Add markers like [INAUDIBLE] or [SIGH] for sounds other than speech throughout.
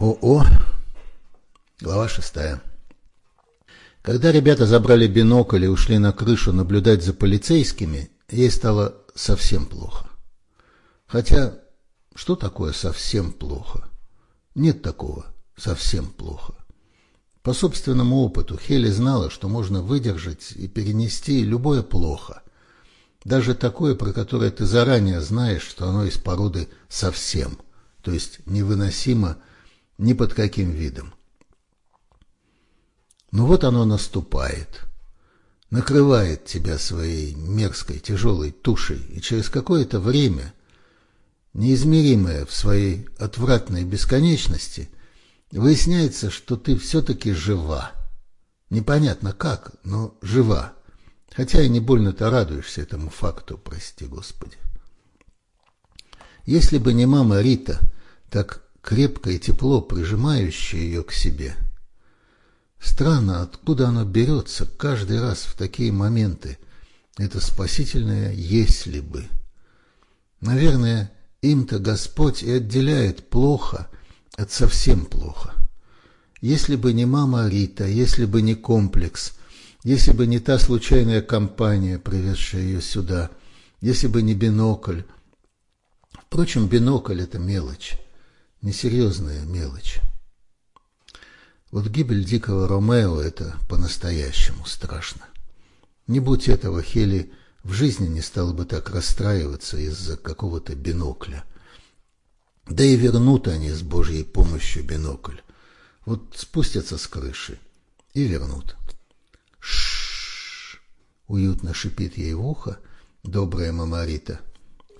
ОО. Глава шестая. Когда ребята забрали бинокль и ушли на крышу наблюдать за полицейскими, ей стало совсем плохо. Хотя, что такое совсем плохо? Нет такого совсем плохо. По собственному опыту Хели знала, что можно выдержать и перенести любое плохо. Даже такое, про которое ты заранее знаешь, что оно из породы совсем, то есть невыносимо ни под каким видом. Но вот оно наступает, накрывает тебя своей мерзкой тяжелой тушей, и через какое-то время, неизмеримое в своей отвратной бесконечности, выясняется, что ты все-таки жива. Непонятно как, но жива. Хотя и не больно-то радуешься этому факту, прости Господи. Если бы не мама Рита, так крепко и тепло прижимающее ее к себе. Странно, откуда оно берется каждый раз в такие моменты, это спасительное «если бы». Наверное, им-то Господь и отделяет плохо от совсем плохо. Если бы не мама Рита, если бы не комплекс, если бы не та случайная компания, привезшая ее сюда, если бы не бинокль. Впрочем, бинокль — это мелочь несерьезная мелочь. Вот гибель дикого Ромео — это по-настоящему страшно. Не будь этого, Хели в жизни не стала бы так расстраиваться из-за какого-то бинокля. Да и вернут они с Божьей помощью бинокль. Вот спустятся с крыши и вернут. Шш! уютно шипит ей в ухо добрая Мамарита —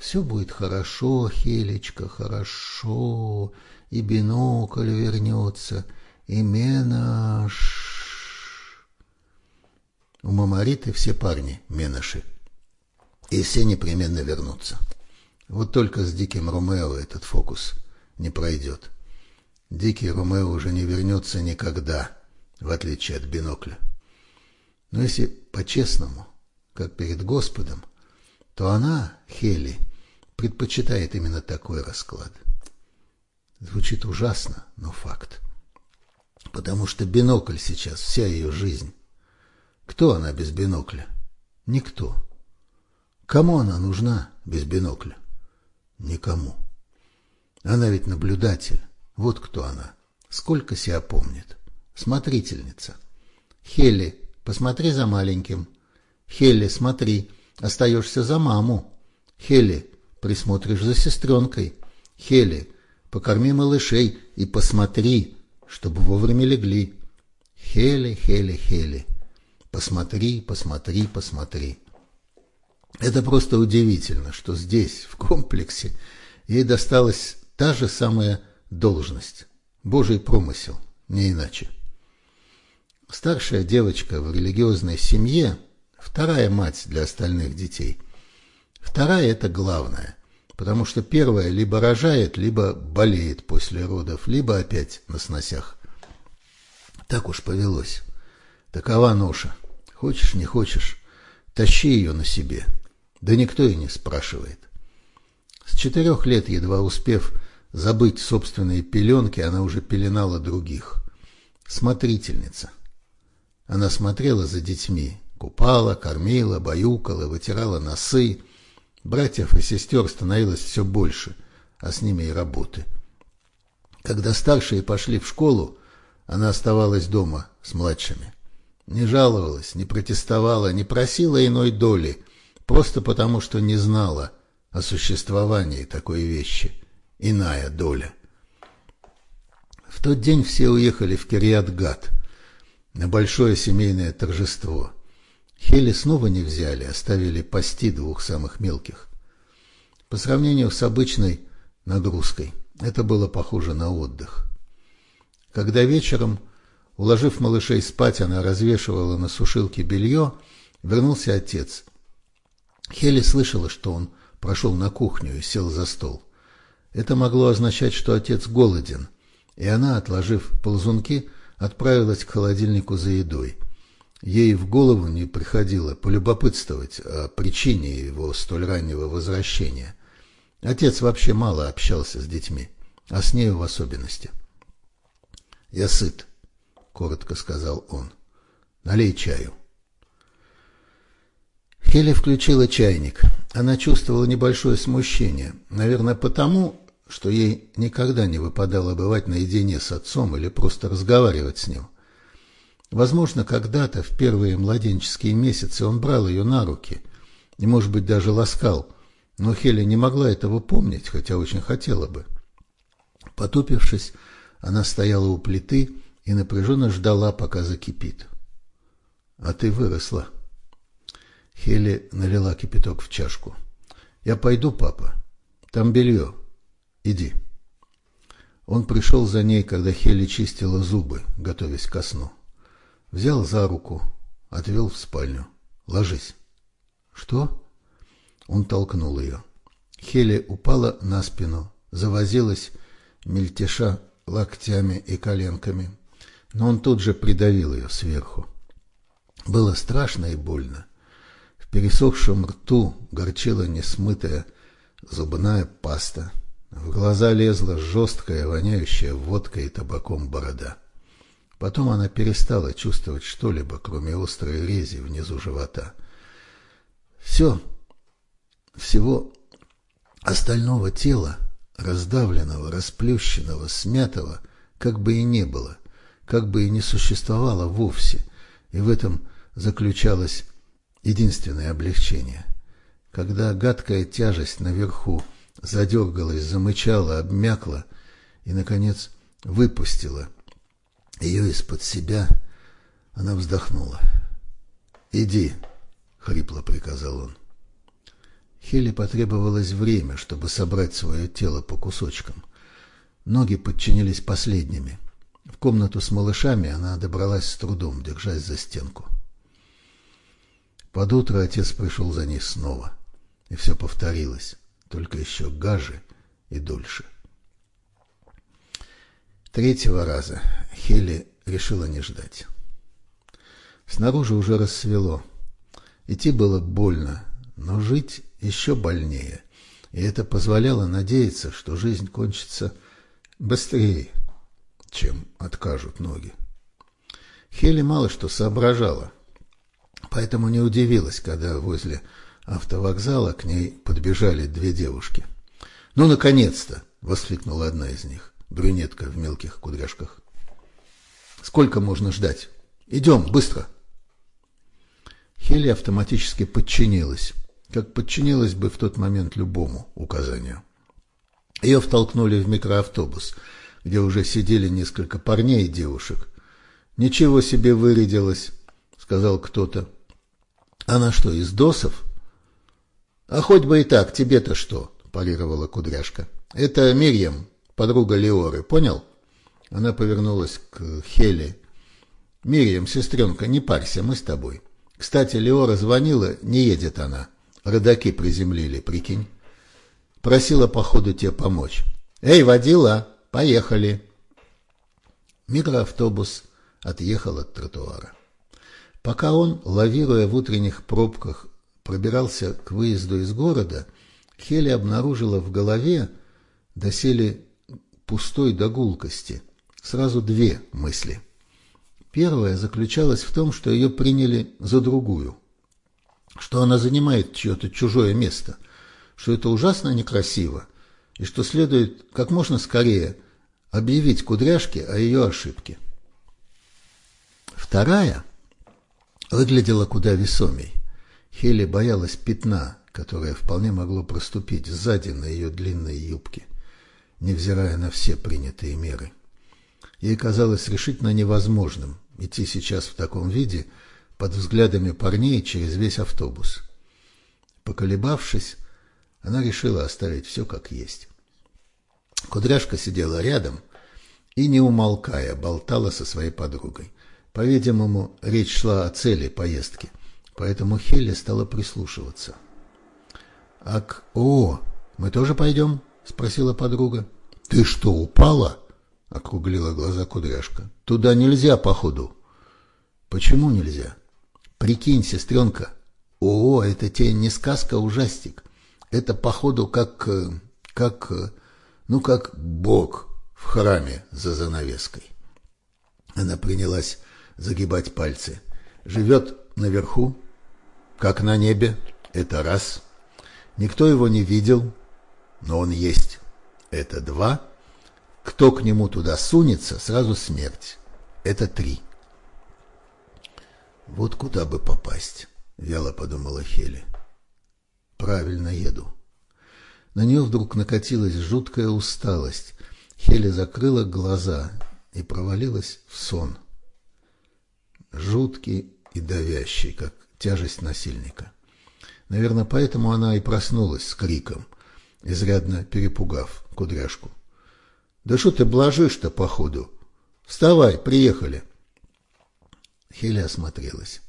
все будет хорошо, Хелечка, хорошо, и бинокль вернется, и Менаш. У Мамариты все парни Менаши, и все непременно вернутся. Вот только с Диким Ромео этот фокус не пройдет. Дикий Ромео уже не вернется никогда, в отличие от бинокля. Но если по-честному, как перед Господом, то она, Хели, предпочитает именно такой расклад. Звучит ужасно, но факт. Потому что бинокль сейчас вся ее жизнь. Кто она без бинокля? Никто. Кому она нужна без бинокля? Никому. Она ведь наблюдатель. Вот кто она. Сколько себя помнит. Смотрительница. Хелли, посмотри за маленьким. Хелли, смотри, остаешься за маму. Хелли, присмотришь за сестренкой. Хели, покорми малышей и посмотри, чтобы вовремя легли. Хели, Хели, Хели, посмотри, посмотри, посмотри. Это просто удивительно, что здесь, в комплексе, ей досталась та же самая должность. Божий промысел, не иначе. Старшая девочка в религиозной семье, вторая мать для остальных детей – Вторая – это главное, потому что первая либо рожает, либо болеет после родов, либо опять на сносях. Так уж повелось. Такова ноша. Хочешь, не хочешь, тащи ее на себе. Да никто и не спрашивает. С четырех лет, едва успев забыть собственные пеленки, она уже пеленала других. Смотрительница. Она смотрела за детьми, купала, кормила, баюкала, вытирала носы, Братьев и сестер становилось все больше, а с ними и работы. Когда старшие пошли в школу, она оставалась дома с младшими. Не жаловалась, не протестовала, не просила иной доли, просто потому что не знала о существовании такой вещи. Иная доля. В тот день все уехали в Кириат-Гат на большое семейное торжество – Хели снова не взяли, оставили пасти двух самых мелких. По сравнению с обычной нагрузкой, это было похоже на отдых. Когда вечером, уложив малышей спать, она развешивала на сушилке белье, вернулся отец. Хели слышала, что он прошел на кухню и сел за стол. Это могло означать, что отец голоден, и она, отложив ползунки, отправилась к холодильнику за едой. Ей в голову не приходило полюбопытствовать о причине его столь раннего возвращения. Отец вообще мало общался с детьми, а с нею в особенности. Я сыт, коротко сказал он. Налей чаю. Хелли включила чайник. Она чувствовала небольшое смущение. Наверное, потому, что ей никогда не выпадало бывать наедине с отцом или просто разговаривать с ним. Возможно, когда-то, в первые младенческие месяцы, он брал ее на руки и, может быть, даже ласкал, но Хелли не могла этого помнить, хотя очень хотела бы. Потупившись, она стояла у плиты и напряженно ждала, пока закипит. — А ты выросла. Хелли налила кипяток в чашку. — Я пойду, папа. Там белье. Иди. Он пришел за ней, когда Хелли чистила зубы, готовясь ко сну. Взял за руку, отвел в спальню. Ложись. Что? Он толкнул ее. Хелли упала на спину, завозилась, мельтеша локтями и коленками, но он тут же придавил ее сверху. Было страшно и больно. В пересохшем рту горчила несмытая зубная паста. В глаза лезла жесткая, воняющая водкой и табаком борода. Потом она перестала чувствовать что-либо, кроме острой рези внизу живота. Все, всего остального тела, раздавленного, расплющенного, смятого, как бы и не было, как бы и не существовало вовсе, и в этом заключалось единственное облегчение. Когда гадкая тяжесть наверху задергалась, замычала, обмякла и, наконец, выпустила ее из-под себя, она вздохнула. «Иди», — хрипло приказал он. Хелли потребовалось время, чтобы собрать свое тело по кусочкам. Ноги подчинились последними. В комнату с малышами она добралась с трудом, держась за стенку. Под утро отец пришел за ней снова, и все повторилось только еще гаже и дольше. Третьего раза Хелли решила не ждать. Снаружи уже рассвело. Идти было больно, но жить еще больнее, и это позволяло надеяться, что жизнь кончится быстрее, чем откажут ноги. Хелли мало что соображала, поэтому не удивилась, когда возле автовокзала к ней подбежали две девушки. «Ну, наконец-то!» — воскликнула одна из них, брюнетка в мелких кудряшках. «Сколько можно ждать? Идем, быстро!» Хелли автоматически подчинилась, как подчинилась бы в тот момент любому указанию. Ее втолкнули в микроавтобус, где уже сидели несколько парней и девушек. «Ничего себе вырядилась!» — сказал кто-то. «Она что, из досов?» «А хоть бы и так, тебе-то что?» – парировала кудряшка. «Это Мирьям, подруга Леоры, понял?» Она повернулась к Хеле. «Мирьям, сестренка, не парься, мы с тобой. Кстати, Леора звонила, не едет она. Родаки приземлили, прикинь. Просила, походу, тебе помочь. Эй, водила, поехали!» Микроавтобус отъехал от тротуара. Пока он, лавируя в утренних пробках, пробирался к выезду из города, Хели обнаружила в голове, доселе пустой до гулкости, сразу две мысли. Первая заключалась в том, что ее приняли за другую, что она занимает чье-то чужое место, что это ужасно некрасиво, и что следует как можно скорее объявить кудряшке о ее ошибке. Вторая выглядела куда весомей. Хелли боялась пятна, которое вполне могло проступить сзади на ее длинной юбке, невзирая на все принятые меры. Ей казалось решительно невозможным идти сейчас в таком виде под взглядами парней через весь автобус. Поколебавшись, она решила оставить все как есть. Кудряшка сидела рядом и, не умолкая, болтала со своей подругой. По-видимому, речь шла о цели поездки – поэтому Хелли стала прислушиваться. «Ак, о, мы тоже пойдем?» — спросила подруга. «Ты что, упала?» — округлила глаза кудряшка. «Туда нельзя, походу». «Почему нельзя?» «Прикинь, сестренка. О, это тебе не сказка, а ужастик. Это, походу, как... как... ну, как Бог в храме за занавеской». Она принялась загибать пальцы. Живет наверху, как на небе, это раз. Никто его не видел, но он есть. Это два. Кто к нему туда сунется, сразу смерть. Это три. Вот куда бы попасть, вяло подумала Хели. Правильно еду. На нее вдруг накатилась жуткая усталость. Хели закрыла глаза и провалилась в сон. Жуткий и давящий, как тяжесть насильника. Наверное, поэтому она и проснулась с криком, изрядно перепугав кудряшку. «Да что ты блажишь-то, походу? Вставай, приехали!» Хеля осмотрелась.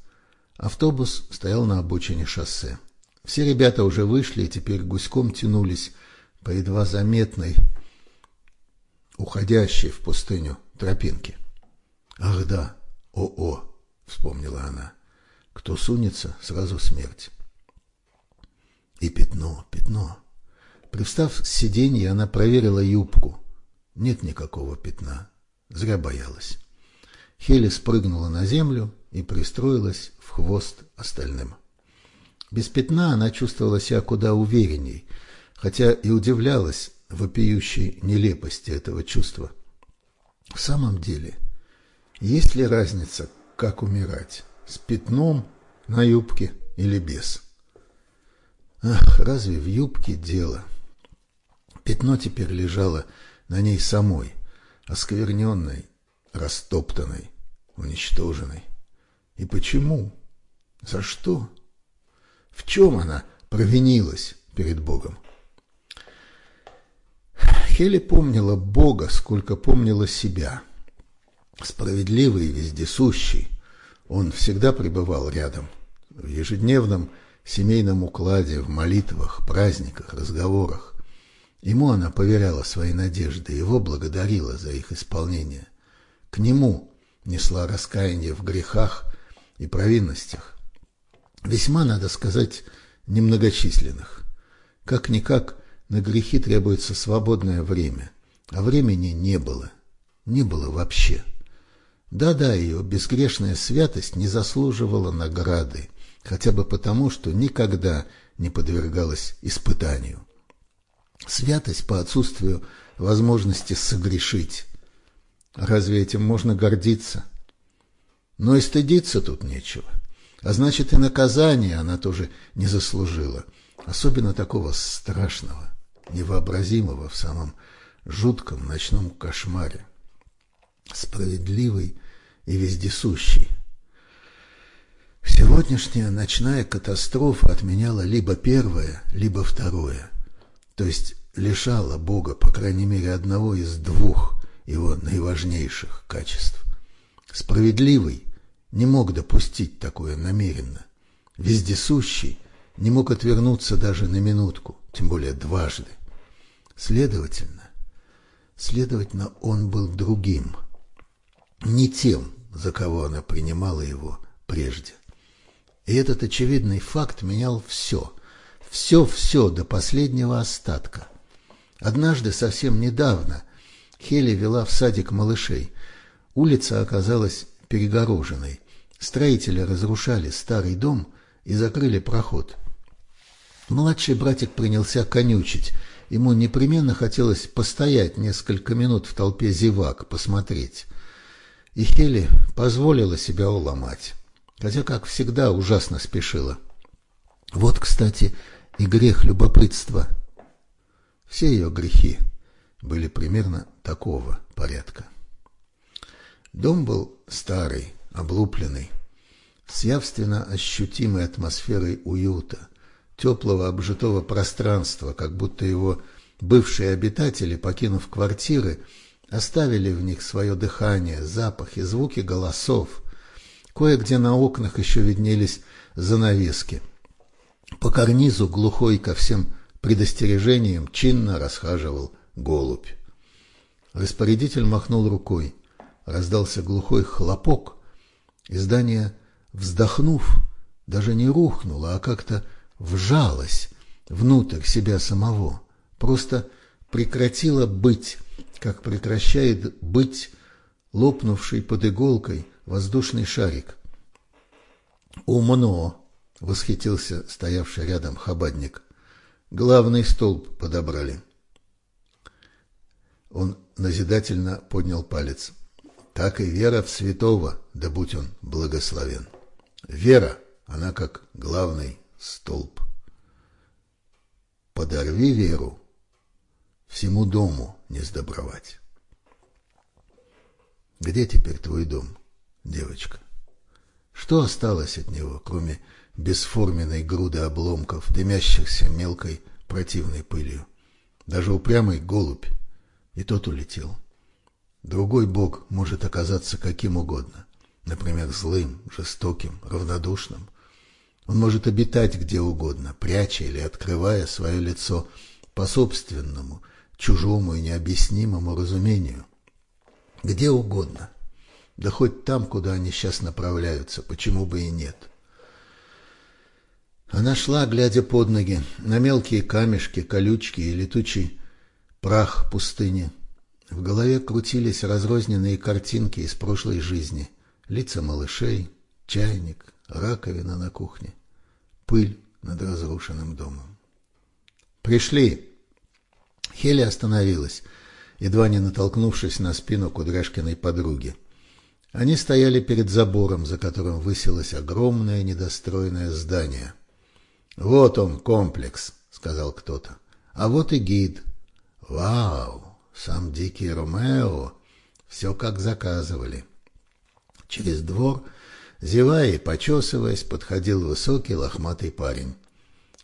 Автобус стоял на обочине шоссе. Все ребята уже вышли и теперь гуськом тянулись по едва заметной, уходящей в пустыню тропинке. «Ах да, о-о!» — вспомнила она. «Кто сунется, сразу смерть». И пятно, пятно. Привстав с сиденья, она проверила юбку. Нет никакого пятна. Зря боялась. Хели спрыгнула на землю и пристроилась в хвост остальным. Без пятна она чувствовала себя куда уверенней, хотя и удивлялась вопиющей нелепости этого чувства. В самом деле, есть ли разница, как умирать, с пятном на юбке или без? Ах, разве в юбке дело? Пятно теперь лежало на ней самой, оскверненной, растоптанной, уничтоженной. И почему? За что? В чем она провинилась перед Богом? Хели помнила Бога, сколько помнила себя. Справедливый и вездесущий, он всегда пребывал рядом, в ежедневном семейном укладе, в молитвах, праздниках, разговорах. Ему она поверяла свои надежды, его благодарила за их исполнение. К нему несла раскаяние в грехах и провинностях. Весьма, надо сказать, немногочисленных. Как-никак на грехи требуется свободное время, а времени не было. Не было вообще. Да-да, ее безгрешная святость не заслуживала награды, хотя бы потому, что никогда не подвергалась испытанию. Святость по отсутствию возможности согрешить. Разве этим можно гордиться? Но и стыдиться тут нечего. А значит, и наказание она тоже не заслужила. Особенно такого страшного, невообразимого в самом жутком ночном кошмаре. Справедливый и вездесущий. Сегодняшняя ночная катастрофа отменяла либо первое, либо второе, то есть лишала Бога, по крайней мере, одного из двух его наиважнейших качеств. Справедливый не мог допустить такое намеренно. Вездесущий не мог отвернуться даже на минутку, тем более дважды. Следовательно, следовательно, он был другим, не тем, за кого она принимала его прежде. И этот очевидный факт менял все. Все-все до последнего остатка. Однажды, совсем недавно, Хели вела в садик малышей. Улица оказалась перегороженной. Строители разрушали старый дом и закрыли проход. Младший братик принялся конючить. Ему непременно хотелось постоять несколько минут в толпе зевак, посмотреть. И Хели позволила себя уломать хотя, как всегда, ужасно спешила. Вот, кстати, и грех любопытства. Все ее грехи были примерно такого порядка. Дом был старый, облупленный, с явственно ощутимой атмосферой уюта, теплого обжитого пространства, как будто его бывшие обитатели, покинув квартиры, оставили в них свое дыхание, запахи, звуки голосов, Кое-где на окнах еще виднелись занавески. По карнизу глухой ко всем предостережениям чинно расхаживал голубь. Распорядитель махнул рукой. Раздался глухой хлопок, и здание, вздохнув, даже не рухнуло, а как-то вжалось внутрь себя самого, просто прекратило быть, как прекращает быть лопнувший под иголкой воздушный шарик. «Умно!» — восхитился стоявший рядом хабадник. «Главный столб подобрали». Он назидательно поднял палец. «Так и вера в святого, да будь он благословен. Вера, она как главный столб. Подорви веру, всему дому не сдобровать». Где теперь твой дом, девочка? Что осталось от него, кроме бесформенной груды обломков, дымящихся мелкой противной пылью? Даже упрямый голубь, и тот улетел. Другой бог может оказаться каким угодно, например, злым, жестоким, равнодушным. Он может обитать где угодно, пряча или открывая свое лицо по собственному, чужому и необъяснимому разумению где угодно. Да хоть там, куда они сейчас направляются, почему бы и нет. Она шла, глядя под ноги, на мелкие камешки, колючки и летучий прах пустыни. В голове крутились разрозненные картинки из прошлой жизни. Лица малышей, чайник, раковина на кухне, пыль над разрушенным домом. «Пришли!» Хели остановилась едва не натолкнувшись на спину Кудряшкиной подруги. Они стояли перед забором, за которым высилось огромное недостроенное здание. «Вот он, комплекс», — сказал кто-то. «А вот и гид». «Вау! Сам дикий Ромео! Все как заказывали». Через двор, зевая и почесываясь, подходил высокий лохматый парень.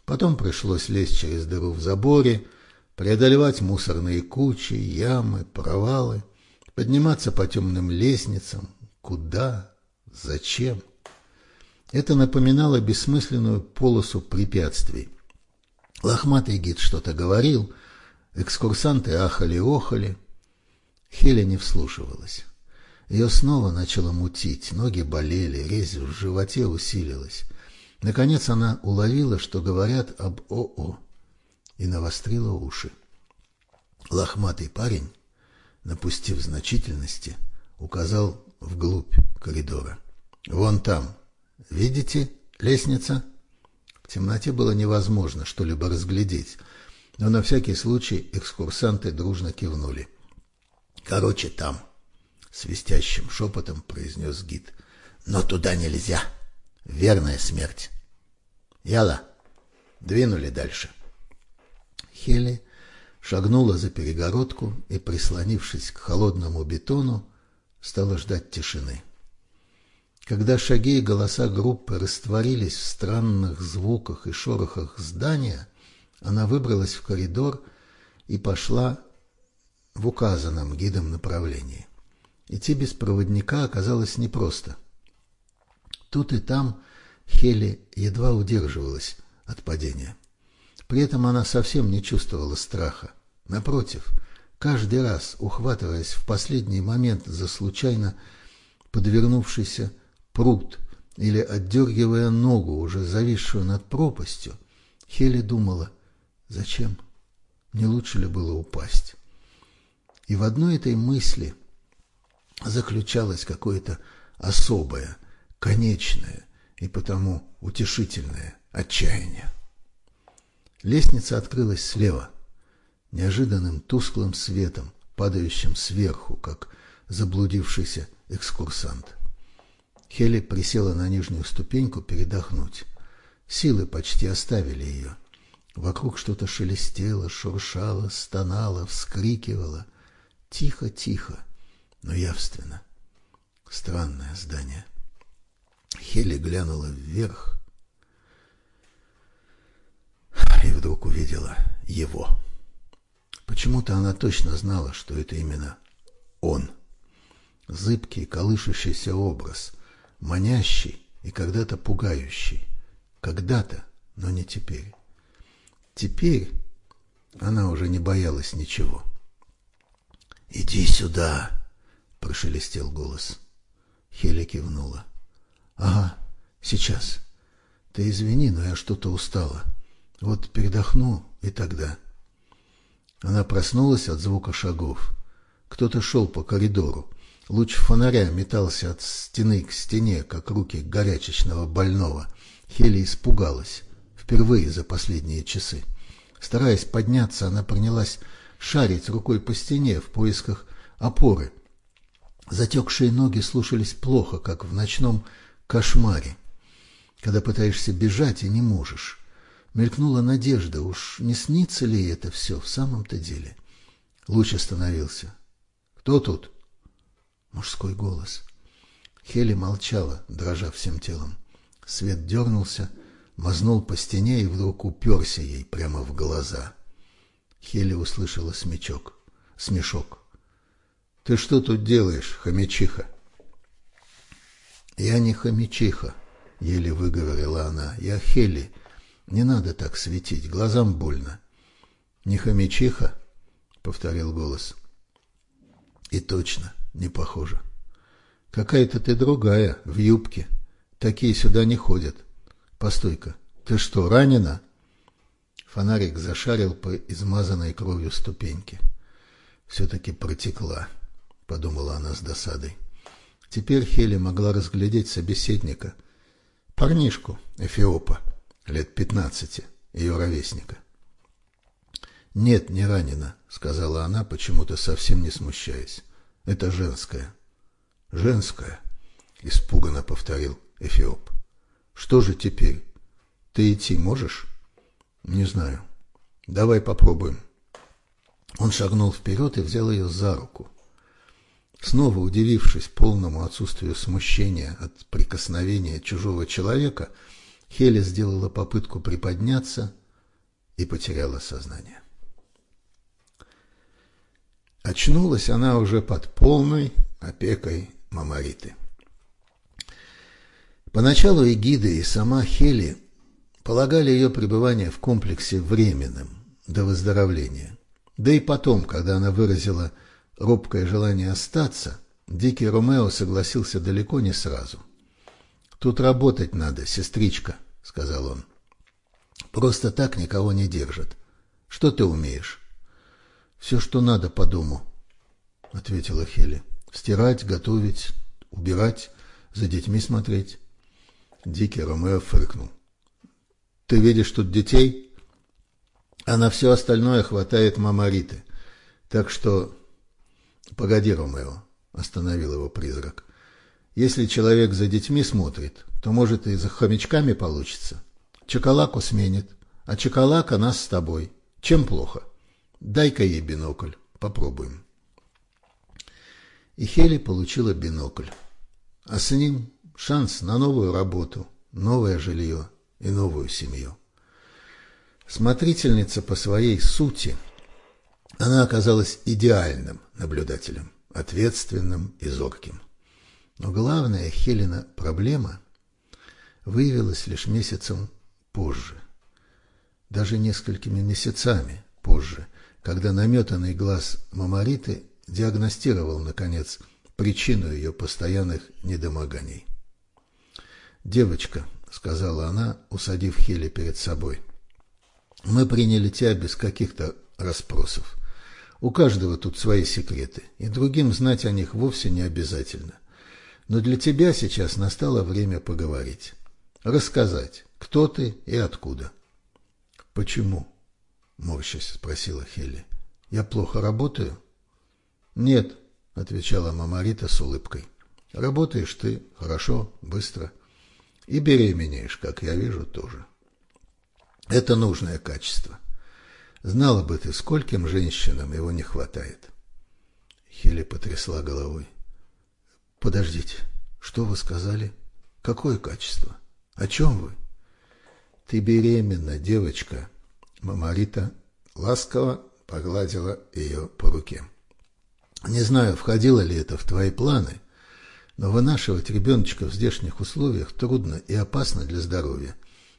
Потом пришлось лезть через дыру в заборе, — преодолевать мусорные кучи, ямы, провалы, подниматься по темным лестницам. Куда? Зачем? Это напоминало бессмысленную полосу препятствий. Лохматый гид что-то говорил, экскурсанты ахали-охали. Хеля не вслушивалась. Ее снова начало мутить, ноги болели, резь в животе усилилась. Наконец она уловила, что говорят об ОО и навострила уши. Лохматый парень, напустив значительности, указал вглубь коридора. «Вон там. Видите лестница?» В темноте было невозможно что-либо разглядеть, но на всякий случай экскурсанты дружно кивнули. «Короче, там», — свистящим шепотом произнес гид. «Но туда нельзя. Верная смерть». «Яла, двинули дальше». Хели шагнула за перегородку и, прислонившись к холодному бетону, стала ждать тишины. Когда шаги и голоса группы растворились в странных звуках и шорохах здания, она выбралась в коридор и пошла в указанном гидом направлении. Идти без проводника оказалось непросто. Тут и там Хели едва удерживалась от падения. При этом она совсем не чувствовала страха. Напротив, каждый раз, ухватываясь в последний момент за случайно подвернувшийся пруд или отдергивая ногу, уже зависшую над пропастью, Хели думала, зачем? Не лучше ли было упасть? И в одной этой мысли заключалось какое-то особое, конечное и потому утешительное отчаяние. Лестница открылась слева, неожиданным тусклым светом, падающим сверху, как заблудившийся экскурсант. Хелли присела на нижнюю ступеньку передохнуть. Силы почти оставили ее. Вокруг что-то шелестело, шуршало, стонало, вскрикивало. Тихо-тихо, но явственно. Странное здание. Хелли глянула вверх и вдруг увидела его. Почему-то она точно знала, что это именно он. Зыбкий, колышущийся образ, манящий и когда-то пугающий. Когда-то, но не теперь. Теперь она уже не боялась ничего. «Иди сюда!» — прошелестел голос. Хеля кивнула. «Ага, сейчас. Ты извини, но я что-то устала». Вот передохну, и тогда. Она проснулась от звука шагов. Кто-то шел по коридору. Луч фонаря метался от стены к стене, как руки горячечного больного. Хели испугалась. Впервые за последние часы. Стараясь подняться, она принялась шарить рукой по стене в поисках опоры. Затекшие ноги слушались плохо, как в ночном кошмаре, когда пытаешься бежать и не можешь. Мелькнула надежда, уж не снится ли это все в самом-то деле. Луч остановился. «Кто тут?» Мужской голос. Хели молчала, дрожа всем телом. Свет дернулся, мазнул по стене и вдруг уперся ей прямо в глаза. Хели услышала смешок. Смешок. «Ты что тут делаешь, хомячиха?» «Я не хомячиха», — еле выговорила она. «Я Хели. Не надо так светить, глазам больно». «Не хомячиха?» — повторил голос. «И точно, не похоже. Какая-то ты другая, в юбке. Такие сюда не ходят. Постой-ка, ты что, ранена?» Фонарик зашарил по измазанной кровью ступеньке. Все-таки протекла, подумала она с досадой. Теперь Хели могла разглядеть собеседника. Парнишку, Эфиопа, лет пятнадцати, ее ровесника. «Нет, не ранена», — сказала она, почему-то совсем не смущаясь. «Это женская». «Женская», — испуганно повторил Эфиоп. «Что же теперь? Ты идти можешь?» Не знаю. Давай попробуем. Он шагнул вперед и взял ее за руку. Снова удивившись полному отсутствию смущения от прикосновения чужого человека, Хеля сделала попытку приподняться и потеряла сознание. Очнулась она уже под полной опекой Мамариты. Поначалу и гиды, и сама Хели полагали ее пребывание в комплексе временным, до выздоровления. Да и потом, когда она выразила робкое желание остаться, Дикий Ромео согласился далеко не сразу. «Тут работать надо, сестричка», — сказал он. «Просто так никого не держат. Что ты умеешь?» «Все, что надо по дому», — ответила Хели. «Стирать, готовить, убирать, за детьми смотреть». Дикий Ромео фыркнул. Ты видишь тут детей, а на все остальное хватает мама Риты. Так что... Погоди, Ромео, остановил его призрак. Если человек за детьми смотрит, то, может, и за хомячками получится. Чоколаку сменит, а Чоколака нас с тобой. Чем плохо? Дай-ка ей бинокль, попробуем. И Хели получила бинокль. А с ним шанс на новую работу, новое жилье и новую семью. Смотрительница по своей сути, она оказалась идеальным наблюдателем, ответственным и зорким. Но главная Хелена проблема выявилась лишь месяцем позже, даже несколькими месяцами позже, когда наметанный глаз Мамариты диагностировал, наконец, причину ее постоянных недомоганий. Девочка, — сказала она, усадив Хели перед собой. «Мы приняли тебя без каких-то расспросов. У каждого тут свои секреты, и другим знать о них вовсе не обязательно. Но для тебя сейчас настало время поговорить. Рассказать, кто ты и откуда». «Почему?» — морщась спросила Хели. «Я плохо работаю?» «Нет», — отвечала Мамарита с улыбкой. «Работаешь ты хорошо, быстро». И беременеешь, как я вижу, тоже. Это нужное качество. Знала бы ты, скольким женщинам его не хватает. Хели потрясла головой. Подождите, что вы сказали? Какое качество? О чем вы? Ты беременна, девочка. Мамарита ласково погладила ее по руке. Не знаю, входило ли это в твои планы, но вынашивать ребеночка в здешних условиях трудно и опасно для здоровья.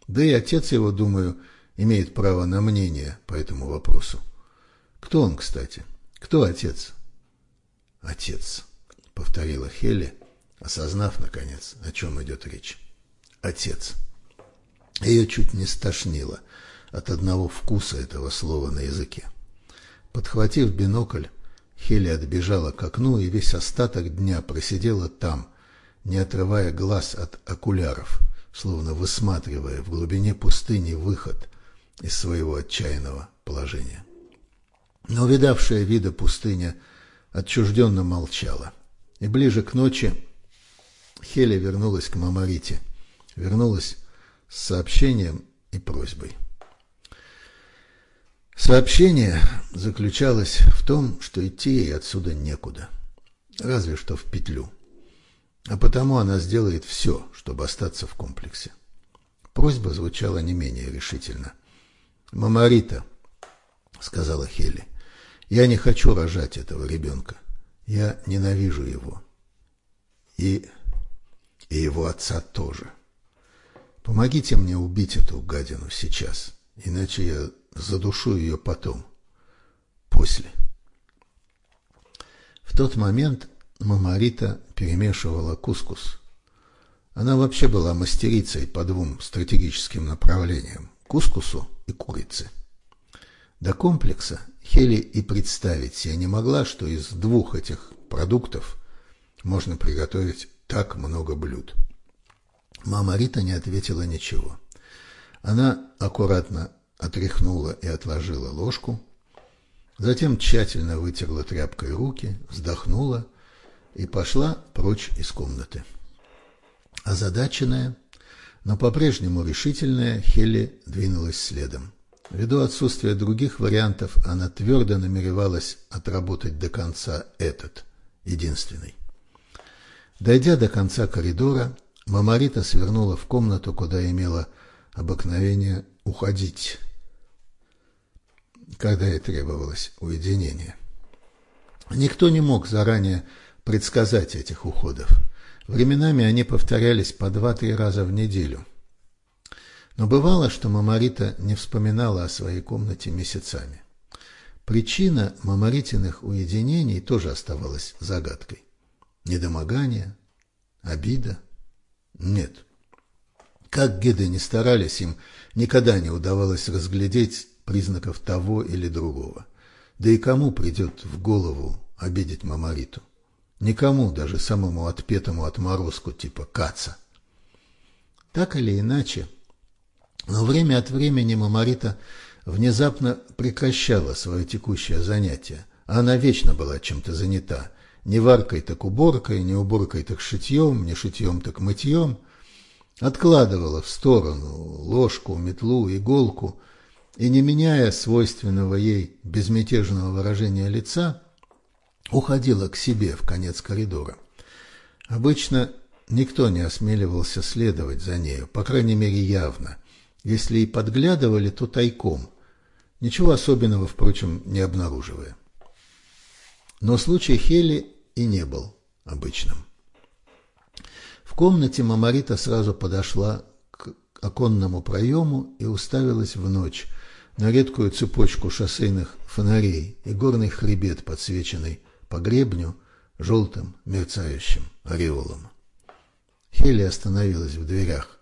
Да и отец его, думаю, имеет право на мнение по этому вопросу. Кто он, кстати? Кто отец? Отец, повторила Хелли, осознав, наконец, о чем идет речь. Отец. Ее чуть не стошнило от одного вкуса этого слова на языке. Подхватив бинокль, Хели отбежала к окну и весь остаток дня просидела там, не отрывая глаз от окуляров, словно высматривая в глубине пустыни выход из своего отчаянного положения. Но увидавшая вида пустыня отчужденно молчала, и ближе к ночи Хеля вернулась к Мамарите, вернулась с сообщением и просьбой. Сообщение заключалось в том, что идти ей отсюда некуда, разве что в петлю. А потому она сделает все, чтобы остаться в комплексе. Просьба звучала не менее решительно. «Мамарита», — сказала Хелли, — «я не хочу рожать этого ребенка. Я ненавижу его. И, и его отца тоже. Помогите мне убить эту гадину сейчас, иначе я задушу ее потом, после». В тот момент Мамарита перемешивала кускус. Она вообще была мастерицей по двум стратегическим направлениям – кускусу и курице. До комплекса Хели и представить себе не могла, что из двух этих продуктов можно приготовить так много блюд. Мама Рита не ответила ничего. Она аккуратно отряхнула и отложила ложку, затем тщательно вытерла тряпкой руки, вздохнула и пошла прочь из комнаты. Озадаченная, но по-прежнему решительная, Хелли двинулась следом. Ввиду отсутствия других вариантов, она твердо намеревалась отработать до конца этот, единственный. Дойдя до конца коридора, Мамарита свернула в комнату, куда имела обыкновение уходить, когда ей требовалось уединение. Никто не мог заранее предсказать этих уходов. Временами они повторялись по два-три раза в неделю. Но бывало, что Мамарита не вспоминала о своей комнате месяцами. Причина Мамаритиных уединений тоже оставалась загадкой. Недомогание? Обида? Нет. Как гиды не старались, им никогда не удавалось разглядеть признаков того или другого. Да и кому придет в голову обидеть Мамариту? Никому, даже самому отпетому отморозку типа Каца. Так или иначе, но время от времени Мамарита внезапно прекращала свое текущее занятие. Она вечно была чем-то занята. Не варкой, так уборкой, не уборкой, так шитьем, не шитьем, так мытьем. Откладывала в сторону ложку, метлу, иголку и, не меняя свойственного ей безмятежного выражения лица, уходила к себе в конец коридора. Обычно никто не осмеливался следовать за нею, по крайней мере явно. Если и подглядывали, то тайком, ничего особенного, впрочем, не обнаруживая. Но случай Хели и не был обычным. В комнате Мамарита сразу подошла к оконному проему и уставилась в ночь на редкую цепочку шоссейных фонарей и горный хребет, подсвеченный по гребню желтым мерцающим ореолом. Хели остановилась в дверях.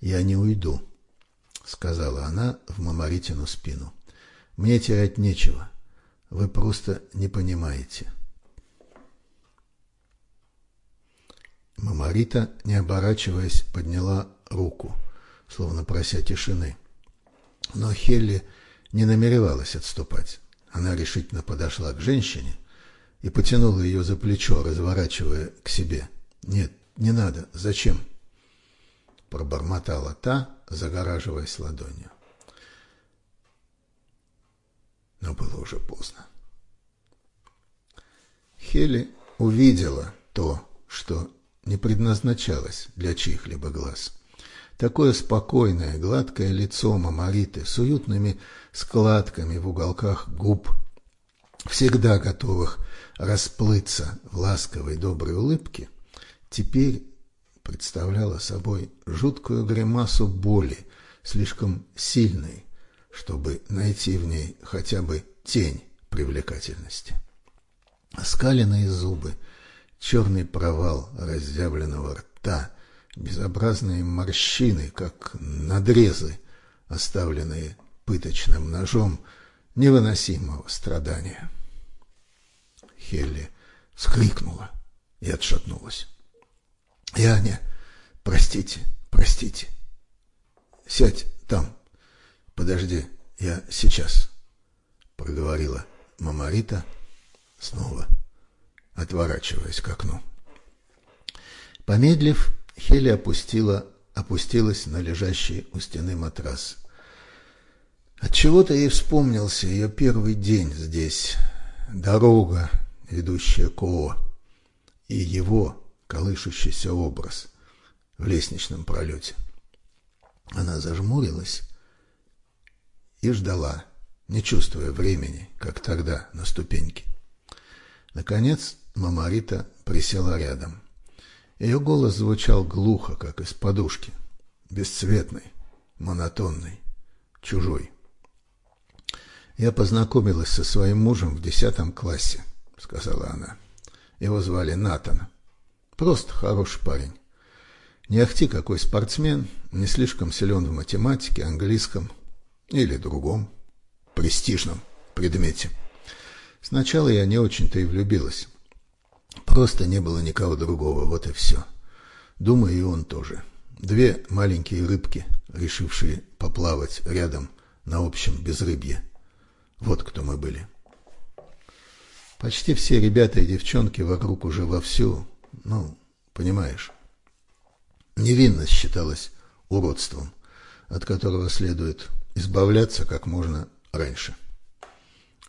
«Я не уйду», — сказала она в Мамаритину спину. «Мне терять нечего. Вы просто не понимаете». Мамарита, не оборачиваясь, подняла руку, словно прося тишины. Но Хелли не намеревалась отступать. Она решительно подошла к женщине и потянула ее за плечо, разворачивая к себе. «Нет, не надо. Зачем?» Пробормотала та, загораживаясь ладонью. Но было уже поздно. Хели увидела то, что не предназначалось для чьих-либо глаз. Такое спокойное, гладкое лицо Мамариты с уютными складками в уголках губ, всегда готовых расплыться в ласковой доброй улыбке, теперь представляла собой жуткую гримасу боли, слишком сильной, чтобы найти в ней хотя бы тень привлекательности. Оскаленные зубы, черный провал разъявленного рта, безобразные морщины, как надрезы, оставленные пыточным ножом невыносимого страдания. Хелли вскрикнула и отшатнулась. «Я не... Простите, простите. Сядь там. Подожди, я сейчас», — проговорила Мамарита снова, отворачиваясь к окну. Помедлив, Хелли опустила, опустилась на лежащий у стены матрас. Отчего-то ей вспомнился ее первый день здесь, дорога, ведущая к О, и его колышущийся образ в лестничном пролете. Она зажмурилась и ждала, не чувствуя времени, как тогда на ступеньке. Наконец Мамарита присела рядом. Ее голос звучал глухо, как из подушки, бесцветный, монотонный, чужой. «Я познакомилась со своим мужем в десятом классе», — сказала она. «Его звали Натан. Просто хороший парень. Не ахти какой спортсмен, не слишком силен в математике, английском или другом престижном предмете. Сначала я не очень-то и влюбилась. Просто не было никого другого, вот и все. Думаю, и он тоже. Две маленькие рыбки, решившие поплавать рядом на общем безрыбье. Вот кто мы были. Почти все ребята и девчонки вокруг уже вовсю, ну, понимаешь. Невинность считалась уродством, от которого следует избавляться как можно раньше.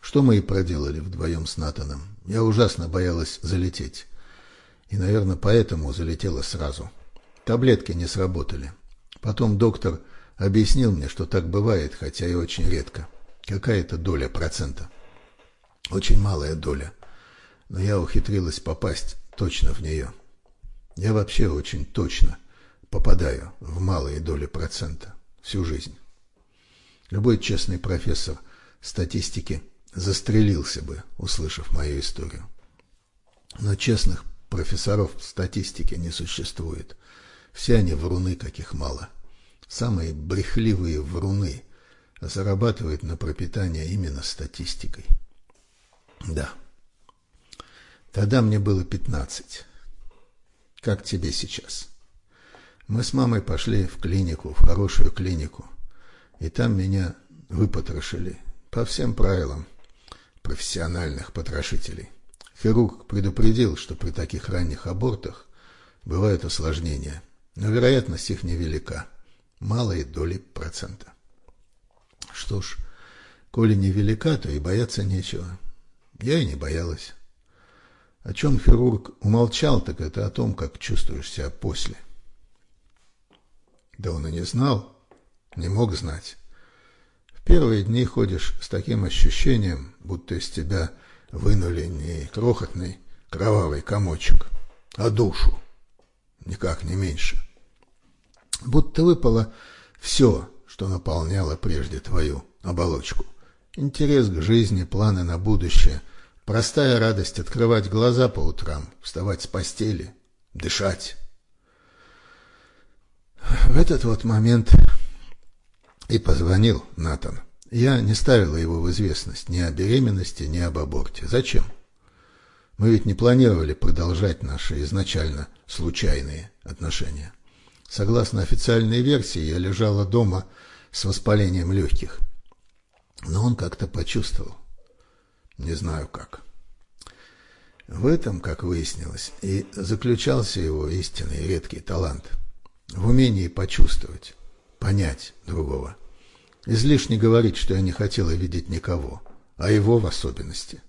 Что мы и проделали вдвоем с Натаном. Я ужасно боялась залететь. И, наверное, поэтому залетела сразу. Таблетки не сработали. Потом доктор объяснил мне, что так бывает, хотя и очень редко. Какая-то доля процента. Очень малая доля. Но я ухитрилась попасть точно в нее. Я вообще очень точно попадаю в малые доли процента всю жизнь. Любой честный профессор статистики застрелился бы, услышав мою историю. Но честных профессоров статистики не существует. Все они вруны, каких мало. Самые брехливые вруны зарабатывает на пропитание именно статистикой. Да. Тогда мне было пятнадцать. Как тебе сейчас? Мы с мамой пошли в клинику, в хорошую клинику, и там меня выпотрошили по всем правилам профессиональных потрошителей. Хирург предупредил, что при таких ранних абортах бывают осложнения, но вероятность их невелика, малые доли процента. Что ж, коли невелика, то и бояться нечего. Я и не боялась. О чем хирург умолчал, так это о том, как чувствуешь себя после. Да он и не знал, не мог знать. Первые дни ходишь с таким ощущением, будто из тебя вынули не крохотный кровавый комочек, а душу, никак не меньше. Будто выпало все, что наполняло прежде твою оболочку. Интерес к жизни, планы на будущее, простая радость открывать глаза по утрам, вставать с постели, дышать. В этот вот момент и позвонил Натан. Я не ставила его в известность ни о беременности, ни об аборте. Зачем? Мы ведь не планировали продолжать наши изначально случайные отношения. Согласно официальной версии, я лежала дома с воспалением легких. Но он как-то почувствовал. Не знаю как. В этом, как выяснилось, и заключался его истинный редкий талант. В умении почувствовать, понять другого. Излишне говорить, что я не хотела видеть никого, а его в особенности.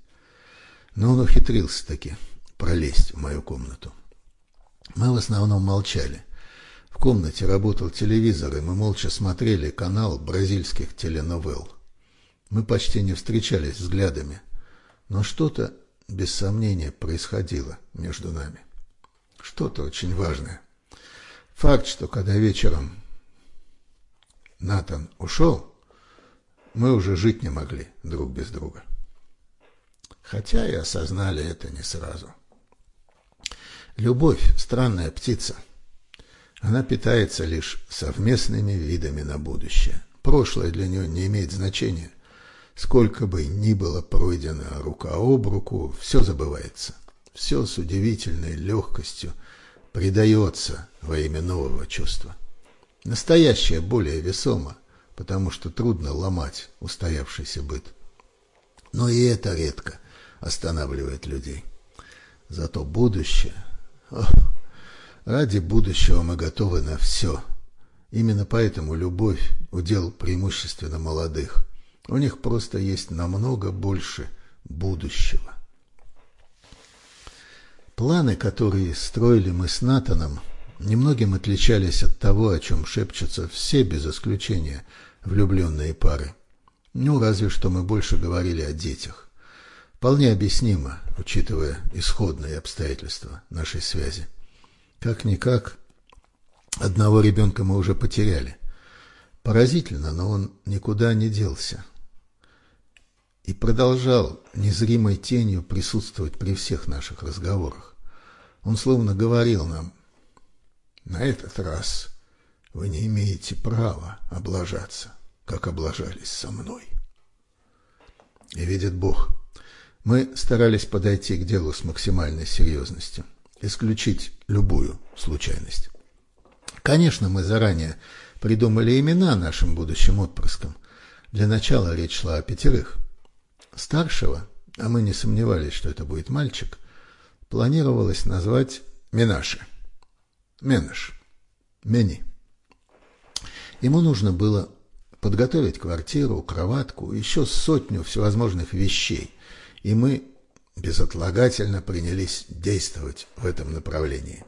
Но он ухитрился таки пролезть в мою комнату. Мы в основном молчали – в комнате работал телевизор, и мы молча смотрели канал бразильских теленовелл. Мы почти не встречались взглядами, но что-то, без сомнения, происходило между нами. Что-то очень важное. Факт, что когда вечером Натан ушел, мы уже жить не могли друг без друга. Хотя и осознали это не сразу. Любовь – странная птица – она питается лишь совместными видами на будущее. Прошлое для нее не имеет значения. Сколько бы ни было пройдено рука об руку, все забывается. Все с удивительной легкостью предается во имя нового чувства. Настоящее более весомо, потому что трудно ломать устоявшийся быт. Но и это редко останавливает людей. Зато будущее... Ох, ради будущего мы готовы на все. Именно поэтому любовь – удел преимущественно молодых. У них просто есть намного больше будущего. Планы, которые строили мы с Натаном, немногим отличались от того, о чем шепчутся все без исключения влюбленные пары. Ну, разве что мы больше говорили о детях. Вполне объяснимо, учитывая исходные обстоятельства нашей связи. Как-никак, одного ребенка мы уже потеряли. Поразительно, но он никуда не делся. И продолжал незримой тенью присутствовать при всех наших разговорах. Он словно говорил нам, «На этот раз вы не имеете права облажаться, как облажались со мной». И видит Бог, мы старались подойти к делу с максимальной серьезностью, исключить любую случайность. Конечно, мы заранее придумали имена нашим будущим отпрыскам. Для начала речь шла о пятерых. Старшего, а мы не сомневались, что это будет мальчик, планировалось назвать Минаши. Менаш. Мени. Ему нужно было подготовить квартиру, кроватку, еще сотню всевозможных вещей, и мы безотлагательно принялись действовать в этом направлении.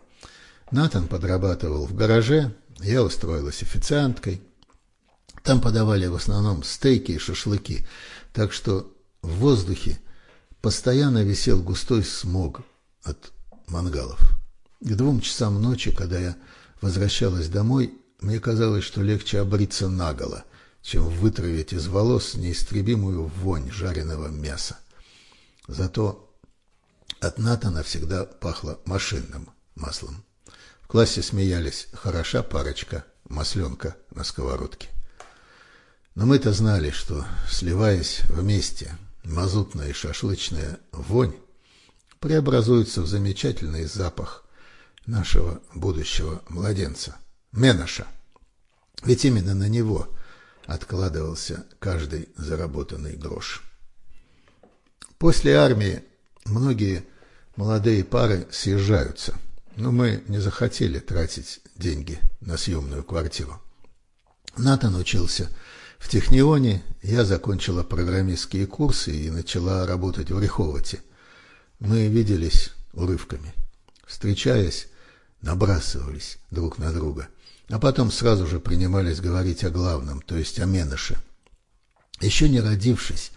Натан подрабатывал в гараже, я устроилась официанткой. Там подавали в основном стейки и шашлыки, так что в воздухе постоянно висел густой смог от мангалов. К двум часам ночи, когда я возвращалась домой, мне казалось, что легче обриться наголо, чем вытравить из волос неистребимую вонь жареного мяса. Зато от Натана всегда пахло машинным маслом. В классе смеялись «хороша парочка, масленка на сковородке». Но мы-то знали, что, сливаясь вместе, мазутная и шашлычная вонь преобразуется в замечательный запах нашего будущего младенца, Менаша. Ведь именно на него откладывался каждый заработанный грош. После армии многие молодые пары съезжаются, но мы не захотели тратить деньги на съемную квартиру. Натан учился в Технионе, я закончила программистские курсы и начала работать в Реховоте. Мы виделись урывками. Встречаясь, набрасывались друг на друга, а потом сразу же принимались говорить о главном, то есть о Меныше. Еще не родившись,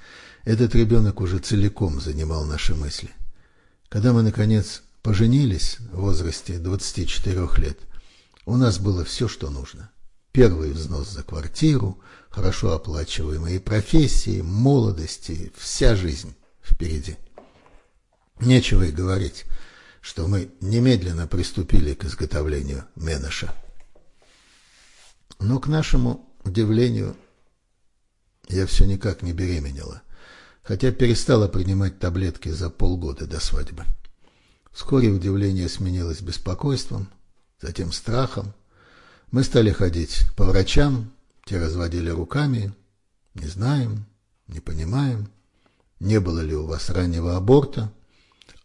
этот ребенок уже целиком занимал наши мысли. Когда мы, наконец, поженились в возрасте 24 лет, у нас было все, что нужно. Первый взнос за квартиру, хорошо оплачиваемые профессии, молодости, вся жизнь впереди. Нечего и говорить, что мы немедленно приступили к изготовлению Менеша. Но, к нашему удивлению, я все никак не беременела хотя перестала принимать таблетки за полгода до свадьбы. Вскоре удивление сменилось беспокойством, затем страхом. Мы стали ходить по врачам, те разводили руками. Не знаем, не понимаем. Не было ли у вас раннего аборта?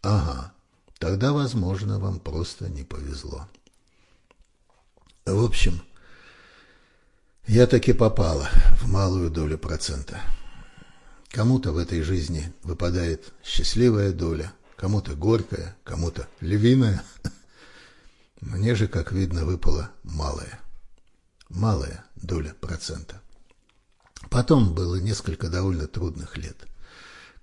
Ага, тогда, возможно, вам просто не повезло. В общем, я таки попала в малую долю процента. Кому-то в этой жизни выпадает счастливая доля, кому-то горькая, кому-то львиная. [LAUGHS] Мне же, как видно, выпала малая. Малая доля процента. Потом было несколько довольно трудных лет.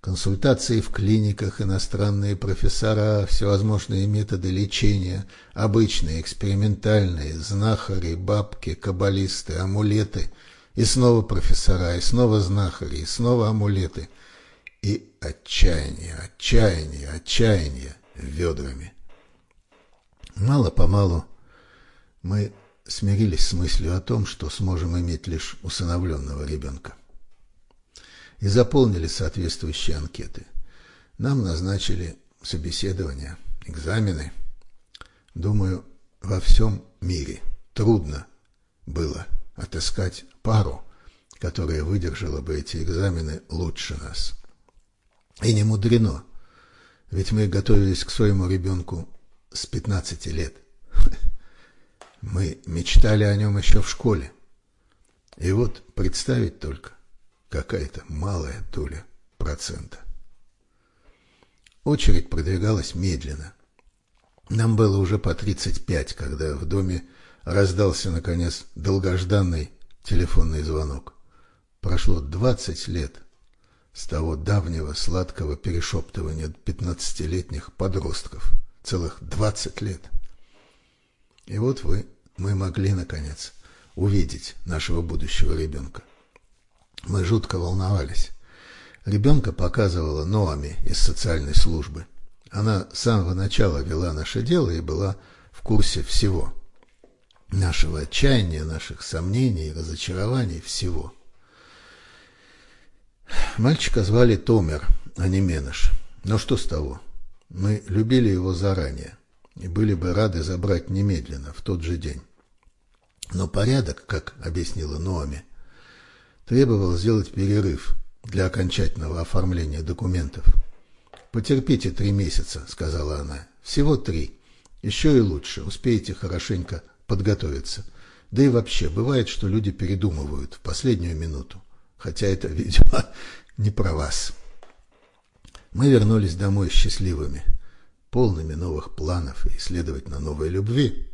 Консультации в клиниках, иностранные профессора, всевозможные методы лечения, обычные, экспериментальные, знахари, бабки, каббалисты, амулеты – и снова профессора, и снова знахари, и снова амулеты. И отчаяние, отчаяние, отчаяние ведрами. Мало-помалу мы смирились с мыслью о том, что сможем иметь лишь усыновленного ребенка. И заполнили соответствующие анкеты. Нам назначили собеседование, экзамены. Думаю, во всем мире трудно было отыскать пару, которая выдержала бы эти экзамены лучше нас. И не мудрено, ведь мы готовились к своему ребенку с 15 лет. [LAUGHS] Мы мечтали о нем еще в школе. И вот представить только, какая-то малая доля процента. Очередь продвигалась медленно. Нам было уже по 35, когда в доме раздался, наконец, долгожданный телефонный звонок. Прошло 20 лет с того давнего сладкого перешептывания пятнадцатилетних подростков. Целых 20 лет. И вот вы, мы могли, наконец, увидеть нашего будущего ребенка. Мы жутко волновались. Ребенка показывала Ноами из социальной службы. Она с самого начала вела наше дело и была в курсе всего. Нашего отчаяния, наших сомнений, разочарований, всего. Мальчика звали Томер, а не Меныш. Но что с того? Мы любили его заранее и были бы рады забрать немедленно, в тот же день. Но порядок, как объяснила Ноами, требовал сделать перерыв для окончательного оформления документов. «Потерпите три месяца», — сказала она. «Всего три. Еще и лучше. Успеете хорошенько подготовиться. Да и вообще, бывает, что люди передумывают в последнюю минуту. Хотя это, [LAUGHS] видимо, не про вас». Мы вернулись домой счастливыми, полными новых планов и, следовательно, новой любви.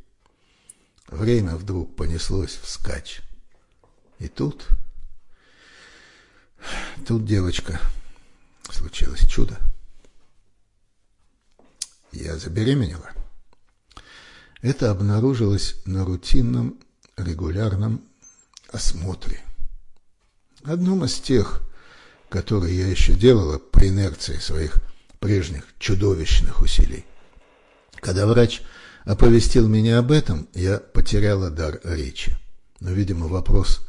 Время вдруг понеслось вскачь. И тут... Тут, девочка, случилось чудо. Я забеременела. Это обнаружилось на рутинном регулярном осмотре. Одном из тех, которые я еще делала по инерции своих прежних чудовищных усилий. Когда врач оповестил меня об этом, я потеряла дар речи. Но, видимо, вопрос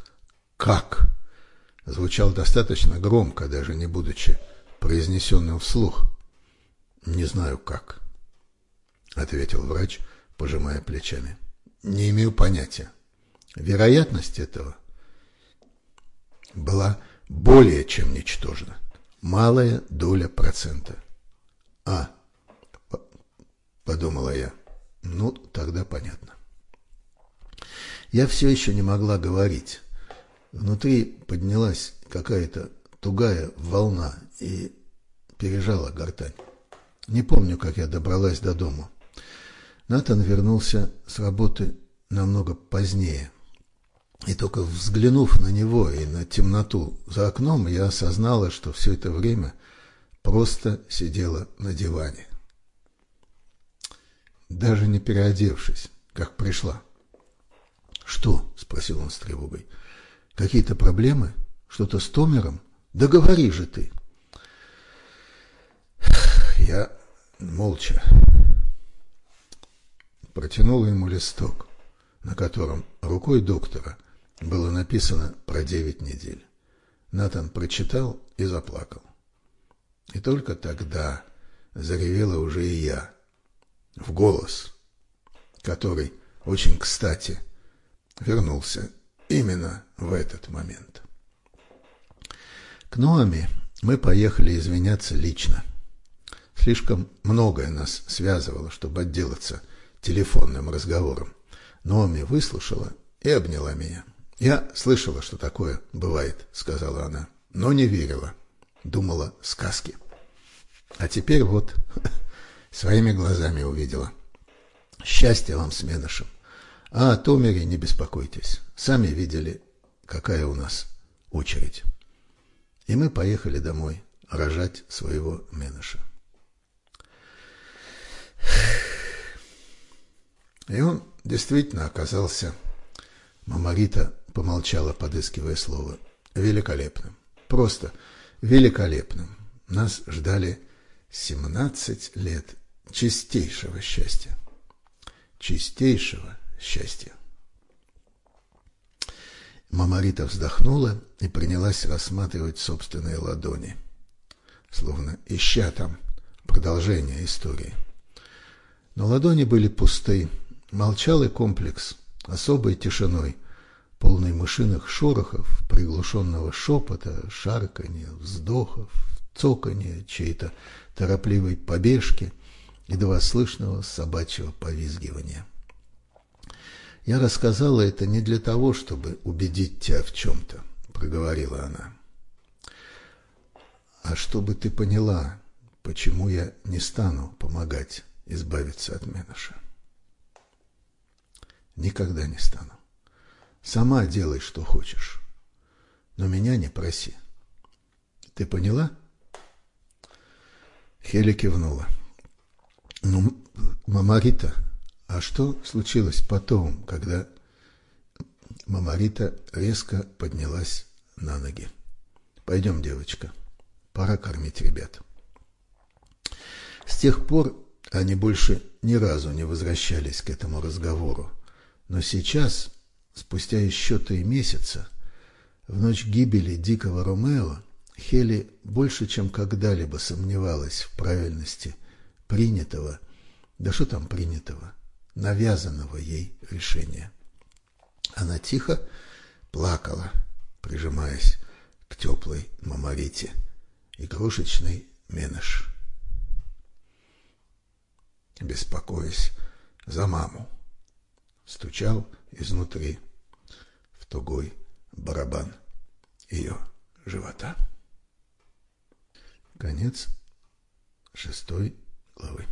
«как?» Звучал достаточно громко, даже не будучи произнесенным вслух. «Не знаю как», — ответил врач, пожимая плечами. «Не имею понятия. Вероятность этого была более чем ничтожна. Малая доля процента. А, подумала я, ну, тогда понятно. Я все еще не могла говорить. Внутри поднялась какая-то тугая волна и пережала гортань. Не помню, как я добралась до дома. Натан вернулся с работы намного позднее. И только взглянув на него и на темноту за окном, я осознала, что все это время просто сидела на диване. Даже не переодевшись, как пришла. «Что?» – спросил он с тревогой. Какие-то проблемы? Что-то с Томером? Да же ты. Я молча протянул ему листок, на котором рукой доктора было написано про девять недель. Натан прочитал и заплакал. И только тогда заревела уже и я, в голос, который очень кстати вернулся именно в этот момент. К Ноаме мы поехали извиняться лично. Слишком многое нас связывало, чтобы отделаться телефонным разговором. Ноами выслушала и обняла меня. «Я слышала, что такое бывает», — сказала она, — «но не верила. Думала сказки. А теперь вот [LAUGHS] своими глазами увидела. Счастья вам с Менышем. А о Томере не беспокойтесь. Сами видели, какая у нас очередь. И мы поехали домой рожать своего Меныша. И он действительно оказался, Мамарита помолчала, подыскивая слово, великолепным. Просто великолепным. Нас ждали 17 лет чистейшего счастья. Чистейшего счастья. Мамарита вздохнула и принялась рассматривать собственные ладони, словно ища там продолжение истории. Но ладони были пусты, молчал и комплекс, особой тишиной, полный мышиных шорохов, приглушенного шепота, шарканья, вздохов, цоканья, чьей-то торопливой побежки, едва слышного собачьего повизгивания. «Я рассказала это не для того, чтобы убедить тебя в чем-то», — проговорила она. «А чтобы ты поняла, почему я не стану помогать избавиться от Меноша. Никогда не стану. Сама делай, что хочешь, но меня не проси. Ты поняла?» Хели кивнула. «Ну, Мамарита, а что случилось потом, когда...» Мамарита резко поднялась на ноги. «Пойдем, девочка, пора кормить ребят». С тех пор они больше ни разу не возвращались к этому разговору. Но сейчас, спустя еще три месяца, в ночь гибели дикого Ромео, Хели больше, чем когда-либо сомневалась в правильности принятого, да что там принятого, навязанного ей решения. Она тихо плакала, прижимаясь к теплой мамарите, игрушечный меныш, беспокоясь за маму. Стучал изнутри в тугой барабан ее живота. Конец шестой главы.